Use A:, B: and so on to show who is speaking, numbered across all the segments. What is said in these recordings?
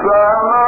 A: السماء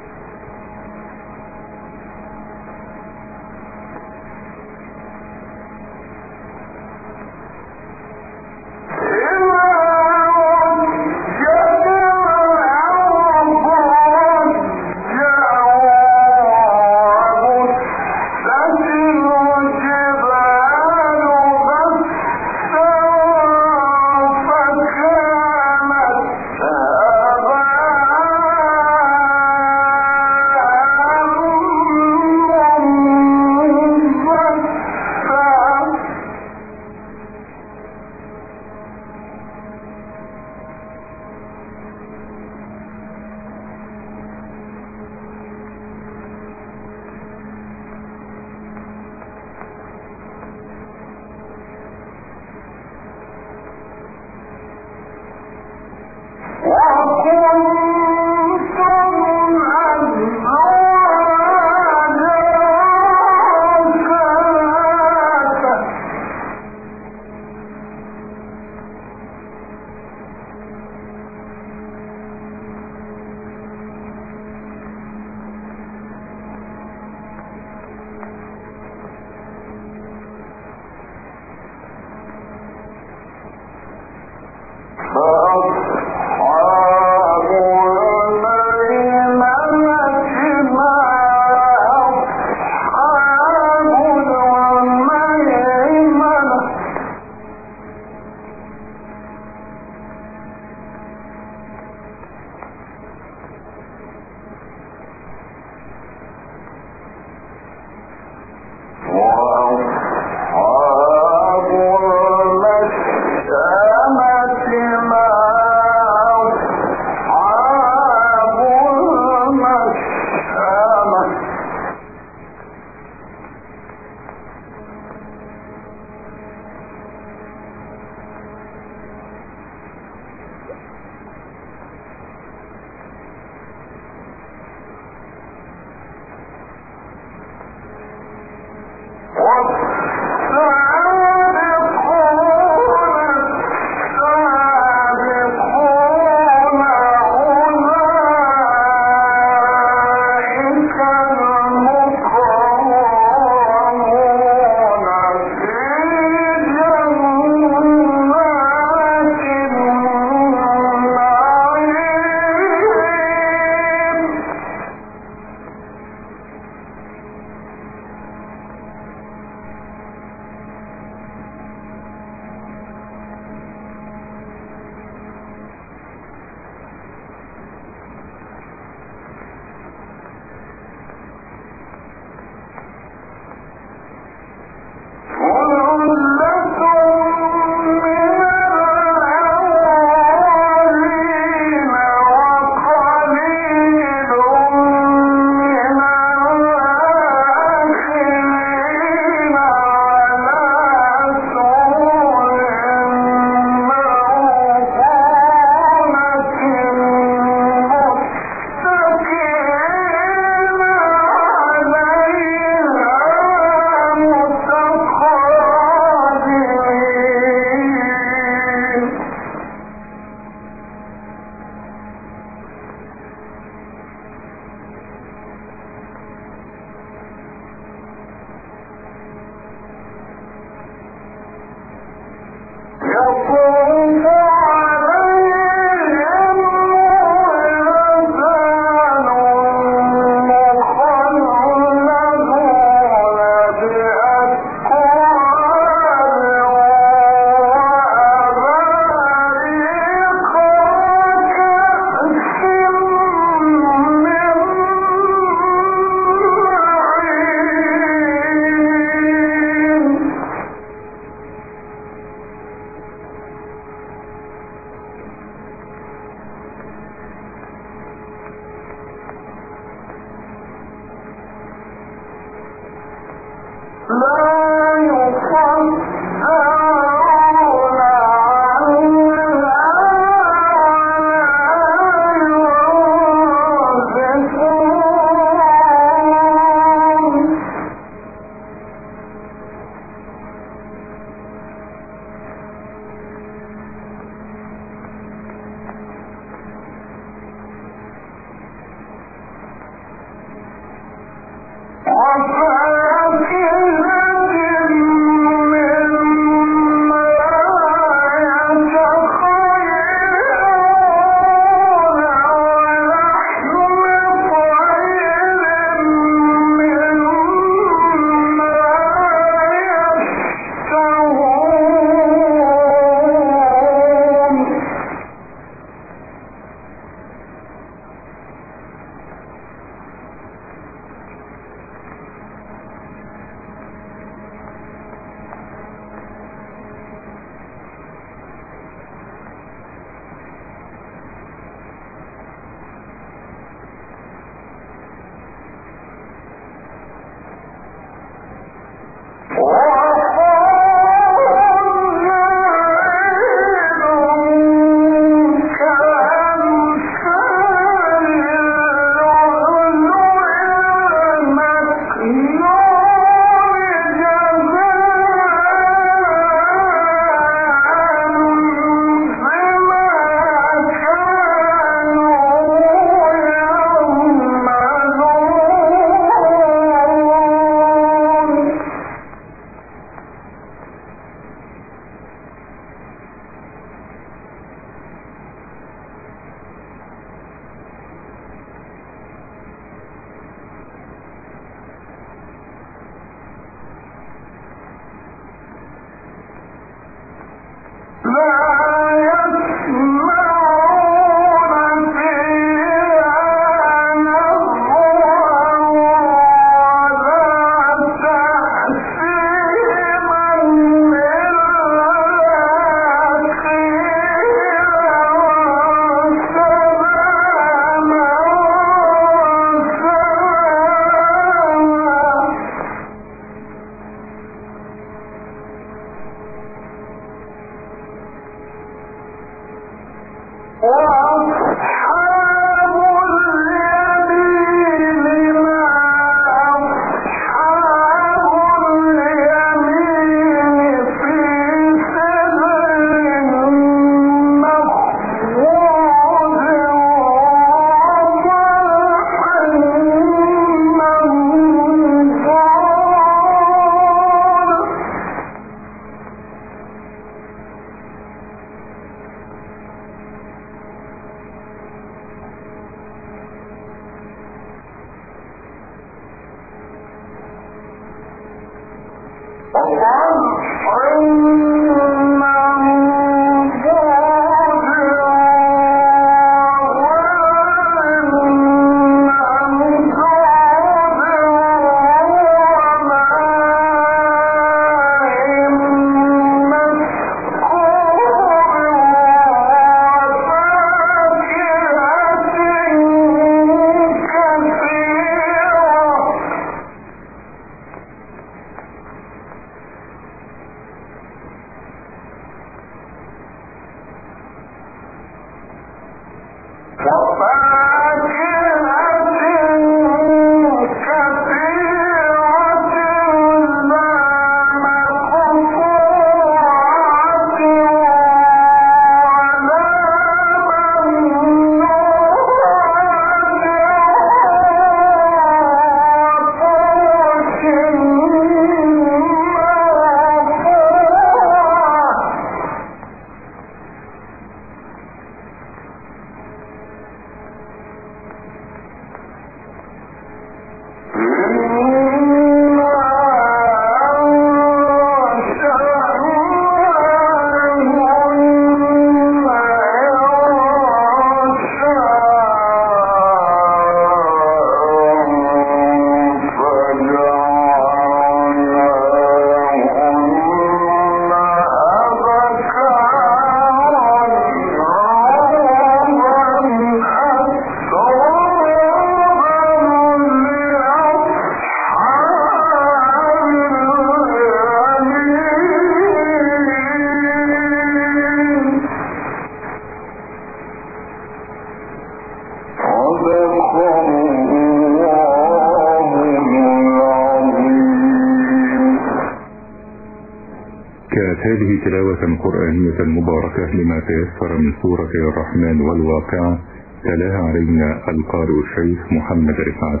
A: مباركة لما تيسر من سورة الرحمن والواقعة تلاها علينا القارئ الشيخ محمد رفعت.